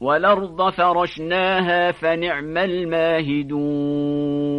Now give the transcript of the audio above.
والأرض فرشناها فنعم الماهدون.